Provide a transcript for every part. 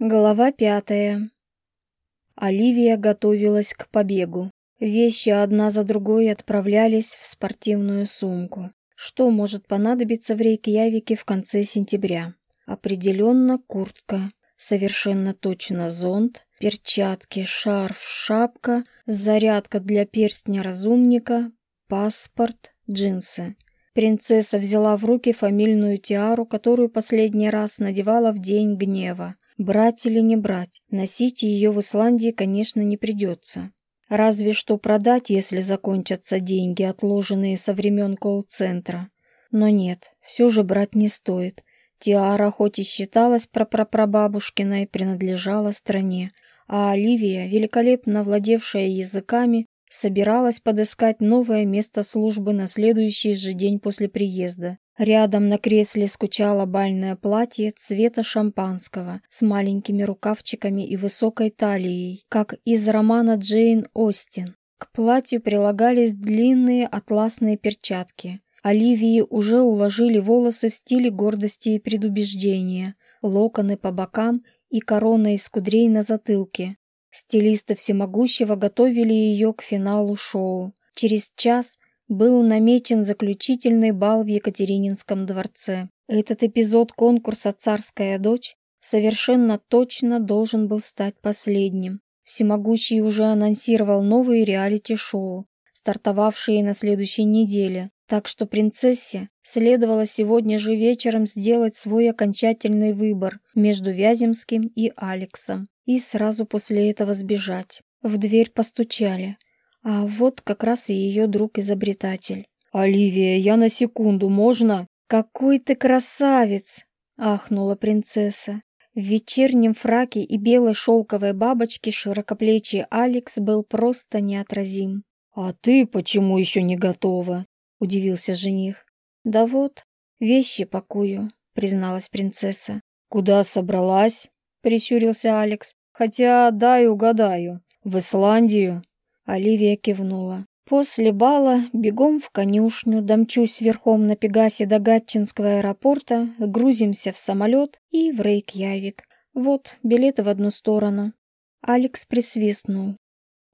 Глава пятая. Оливия готовилась к побегу. Вещи одна за другой отправлялись в спортивную сумку. Что может понадобиться в Рейкьявике в конце сентября? Определенно куртка, совершенно точно зонт, перчатки, шарф, шапка, зарядка для перстня разумника, паспорт, джинсы. Принцесса взяла в руки фамильную тиару, которую последний раз надевала в день гнева брать или не брать, носить ее в Исландии, конечно, не придется. Разве что продать, если закончатся деньги, отложенные со времен колл-центра. Но нет, все же брать не стоит. Тиара хоть и считалась прапрапрабабушкиной, принадлежала стране, а Оливия, великолепно владевшая языками, собиралась подыскать новое место службы на следующий же день после приезда Рядом на кресле скучало бальное платье цвета шампанского с маленькими рукавчиками и высокой талией, как из романа Джейн Остин. К платью прилагались длинные атласные перчатки. Оливии уже уложили волосы в стиле гордости и предубеждения, локоны по бокам и корона из кудрей на затылке. Стилисты всемогущего готовили ее к финалу шоу. Через час – был намечен заключительный бал в Екатерининском дворце. Этот эпизод конкурса «Царская дочь» совершенно точно должен был стать последним. Всемогущий уже анонсировал новые реалити-шоу, стартовавшие на следующей неделе, так что принцессе следовало сегодня же вечером сделать свой окончательный выбор между Вяземским и Алексом и сразу после этого сбежать. В дверь постучали. А вот как раз и ее друг-изобретатель. «Оливия, я на секунду, можно?» «Какой ты красавец!» — ахнула принцесса. В вечернем фраке и белой шелковой бабочке широкоплечий Алекс был просто неотразим. «А ты почему еще не готова?» — удивился жених. «Да вот, вещи пакую», — призналась принцесса. «Куда собралась?» — прищурился Алекс. «Хотя, дай угадаю, в Исландию». Оливия кивнула. После бала бегом в конюшню, домчусь верхом на Пегасе до Гатчинского аэропорта, грузимся в самолет и в Рейкьявик. Вот, билеты в одну сторону. Алекс присвистнул.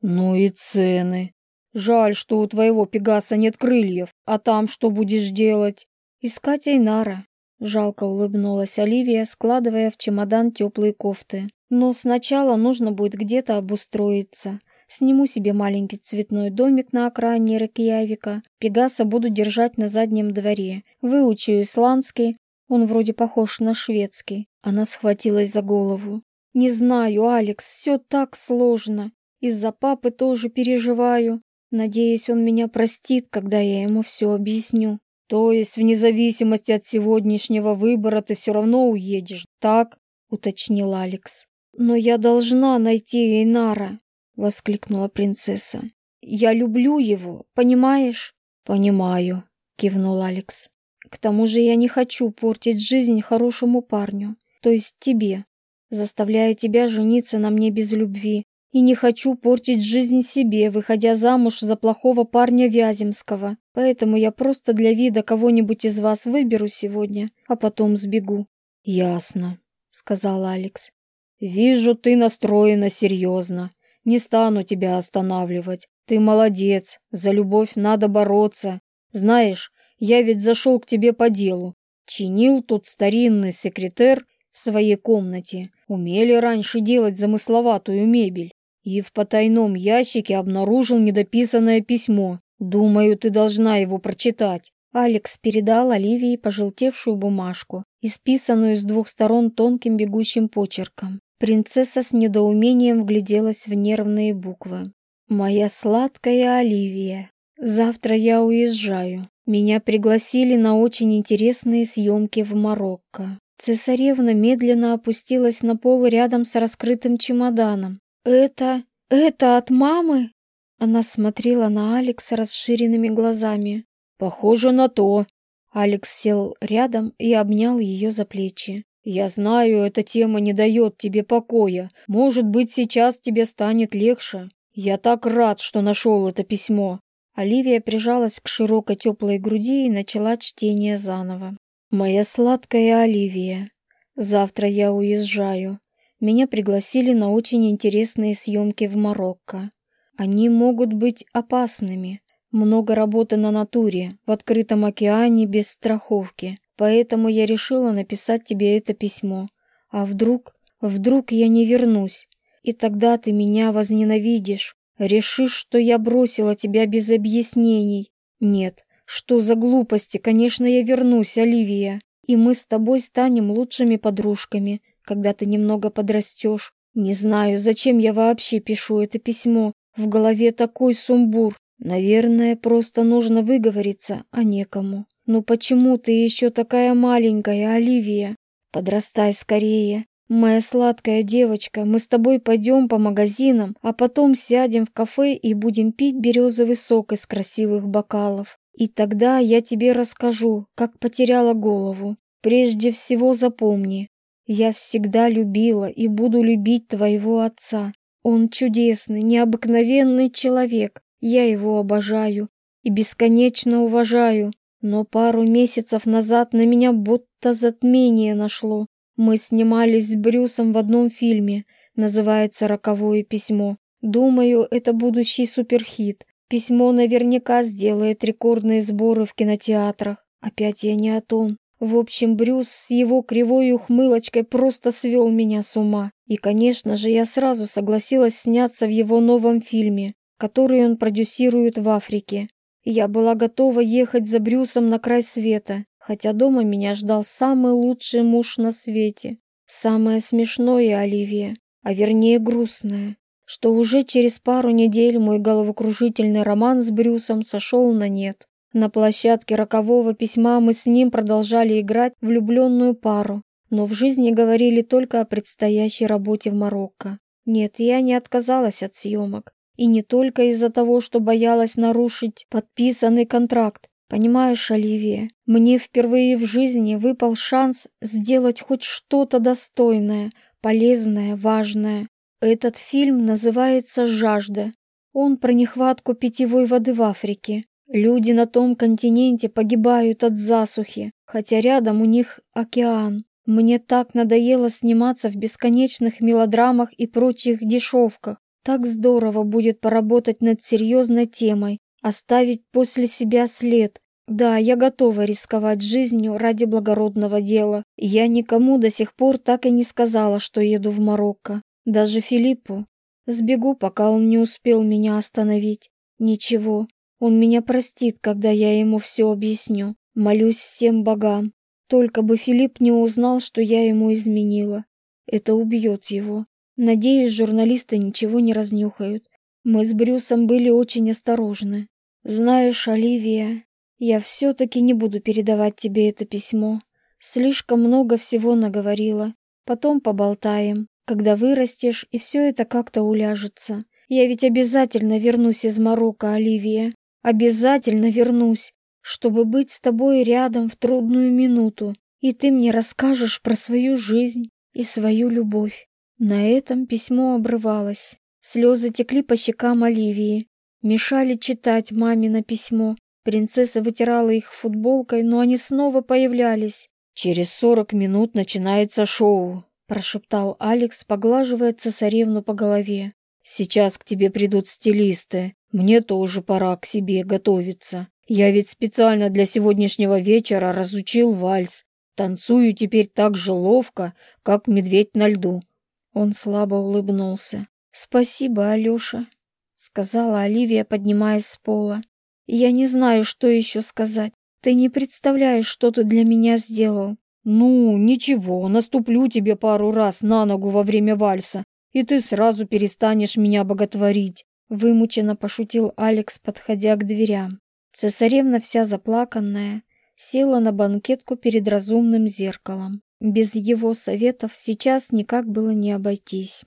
Ну и цены. Жаль, что у твоего Пегаса нет крыльев, а там что будешь делать? Искать Эйнара. Жалко улыбнулась Оливия, складывая в чемодан теплые кофты. Но сначала нужно будет где-то обустроиться. Сниму себе маленький цветной домик на окраине Рокеявика. Пегаса буду держать на заднем дворе. Выучу исландский. Он вроде похож на шведский. Она схватилась за голову. Не знаю, Алекс, все так сложно. Из-за папы тоже переживаю. Надеюсь, он меня простит, когда я ему все объясню. То есть, вне зависимости от сегодняшнего выбора, ты все равно уедешь, так? Уточнил Алекс. Но я должна найти Эйнара воскликнула принцесса. Я люблю его, понимаешь? Понимаю, кивнул Алекс. К тому же я не хочу портить жизнь хорошему парню, то есть тебе, заставляя тебя жениться на мне без любви, и не хочу портить жизнь себе, выходя замуж за плохого парня Вяземского. Поэтому я просто для вида кого-нибудь из вас выберу сегодня, а потом сбегу. Ясно, сказал Алекс. Вижу, ты настроена серьезно. Не стану тебя останавливать. Ты молодец. За любовь надо бороться. Знаешь, я ведь зашел к тебе по делу. Чинил тут старинный секретер в своей комнате. Умели раньше делать замысловатую мебель. И в потайном ящике обнаружил недописанное письмо. Думаю, ты должна его прочитать. Алекс передал Оливии пожелтевшую бумажку, исписанную с двух сторон тонким бегущим почерком. Принцесса с недоумением вгляделась в нервные буквы. «Моя сладкая Оливия, завтра я уезжаю. Меня пригласили на очень интересные съемки в Марокко». Цесаревна медленно опустилась на пол рядом с раскрытым чемоданом. «Это... это от мамы?» Она смотрела на Алекса расширенными глазами. «Похоже на то». Алекс сел рядом и обнял ее за плечи. Я знаю, эта тема не дает тебе покоя. Может быть, сейчас тебе станет легче. Я так рад, что нашел это письмо. Оливия прижалась к широкой теплой груди и начала чтение заново. «Моя сладкая Оливия, завтра я уезжаю. Меня пригласили на очень интересные съемки в Марокко. Они могут быть опасными. Много работы на натуре, в открытом океане без страховки поэтому я решила написать тебе это письмо. А вдруг, вдруг я не вернусь, и тогда ты меня возненавидишь, решишь, что я бросила тебя без объяснений. Нет, что за глупости, конечно, я вернусь, Оливия, и мы с тобой станем лучшими подружками, когда ты немного подрастешь. Не знаю, зачем я вообще пишу это письмо, в голове такой сумбур. Наверное, просто нужно выговориться, а некому ну почему ты еще такая маленькая, Оливия? Подрастай скорее. Моя сладкая девочка, мы с тобой пойдем по магазинам, а потом сядем в кафе и будем пить березовый сок из красивых бокалов. И тогда я тебе расскажу, как потеряла голову. Прежде всего запомни, я всегда любила и буду любить твоего отца. Он чудесный, необыкновенный человек. Я его обожаю и бесконечно уважаю. Но пару месяцев назад на меня будто затмение нашло. Мы снимались с Брюсом в одном фильме, называется «Роковое письмо». Думаю, это будущий суперхит. Письмо наверняка сделает рекордные сборы в кинотеатрах. Опять я не о том. В общем, Брюс с его кривой ухмылочкой просто свел меня с ума. И, конечно же, я сразу согласилась сняться в его новом фильме, который он продюсирует в Африке. Я была готова ехать за Брюсом на край света, хотя дома меня ждал самый лучший муж на свете. Самое смешное, Оливия, а вернее грустное, что уже через пару недель мой головокружительный роман с Брюсом сошел на нет. На площадке рокового письма мы с ним продолжали играть влюбленную пару, но в жизни говорили только о предстоящей работе в Марокко. Нет, я не отказалась от съемок, и не только из-за того, что боялась нарушить подписанный контракт. Понимаешь, Оливия, мне впервые в жизни выпал шанс сделать хоть что-то достойное, полезное, важное. Этот фильм называется «Жажда». Он про нехватку питьевой воды в Африке. Люди на том континенте погибают от засухи, хотя рядом у них океан. Мне так надоело сниматься в бесконечных мелодрамах и прочих дешевках. Так здорово будет поработать над серьезной темой, оставить после себя след. Да, я готова рисковать жизнью ради благородного дела. Я никому до сих пор так и не сказала, что еду в Марокко. Даже Филиппу. Сбегу, пока он не успел меня остановить. Ничего, он меня простит, когда я ему все объясню. Молюсь всем богам. Только бы Филипп не узнал, что я ему изменила. Это убьет его. Надеюсь, журналисты ничего не разнюхают. Мы с Брюсом были очень осторожны. Знаешь, Оливия, я все-таки не буду передавать тебе это письмо. Слишком много всего наговорила. Потом поболтаем, когда вырастешь, и все это как-то уляжется. Я ведь обязательно вернусь из Марокко, Оливия. Обязательно вернусь, чтобы быть с тобой рядом в трудную минуту. И ты мне расскажешь про свою жизнь и свою любовь. На этом письмо обрывалось. Слезы текли по щекам Оливии. Мешали читать мамино письмо. Принцесса вытирала их футболкой, но они снова появлялись. «Через сорок минут начинается шоу», — прошептал Алекс, поглаживая цесаревну по голове. «Сейчас к тебе придут стилисты. Мне тоже пора к себе готовиться. Я ведь специально для сегодняшнего вечера разучил вальс. Танцую теперь так же ловко, как медведь на льду. Он слабо улыбнулся. «Спасибо, Алёша», — сказала Оливия, поднимаясь с пола. «Я не знаю, что еще сказать. Ты не представляешь, что ты для меня сделал». «Ну, ничего, наступлю тебе пару раз на ногу во время вальса, и ты сразу перестанешь меня боготворить», — вымученно пошутил Алекс, подходя к дверям. Цесаревна вся заплаканная села на банкетку перед разумным зеркалом. Без его советов сейчас никак было не обойтись.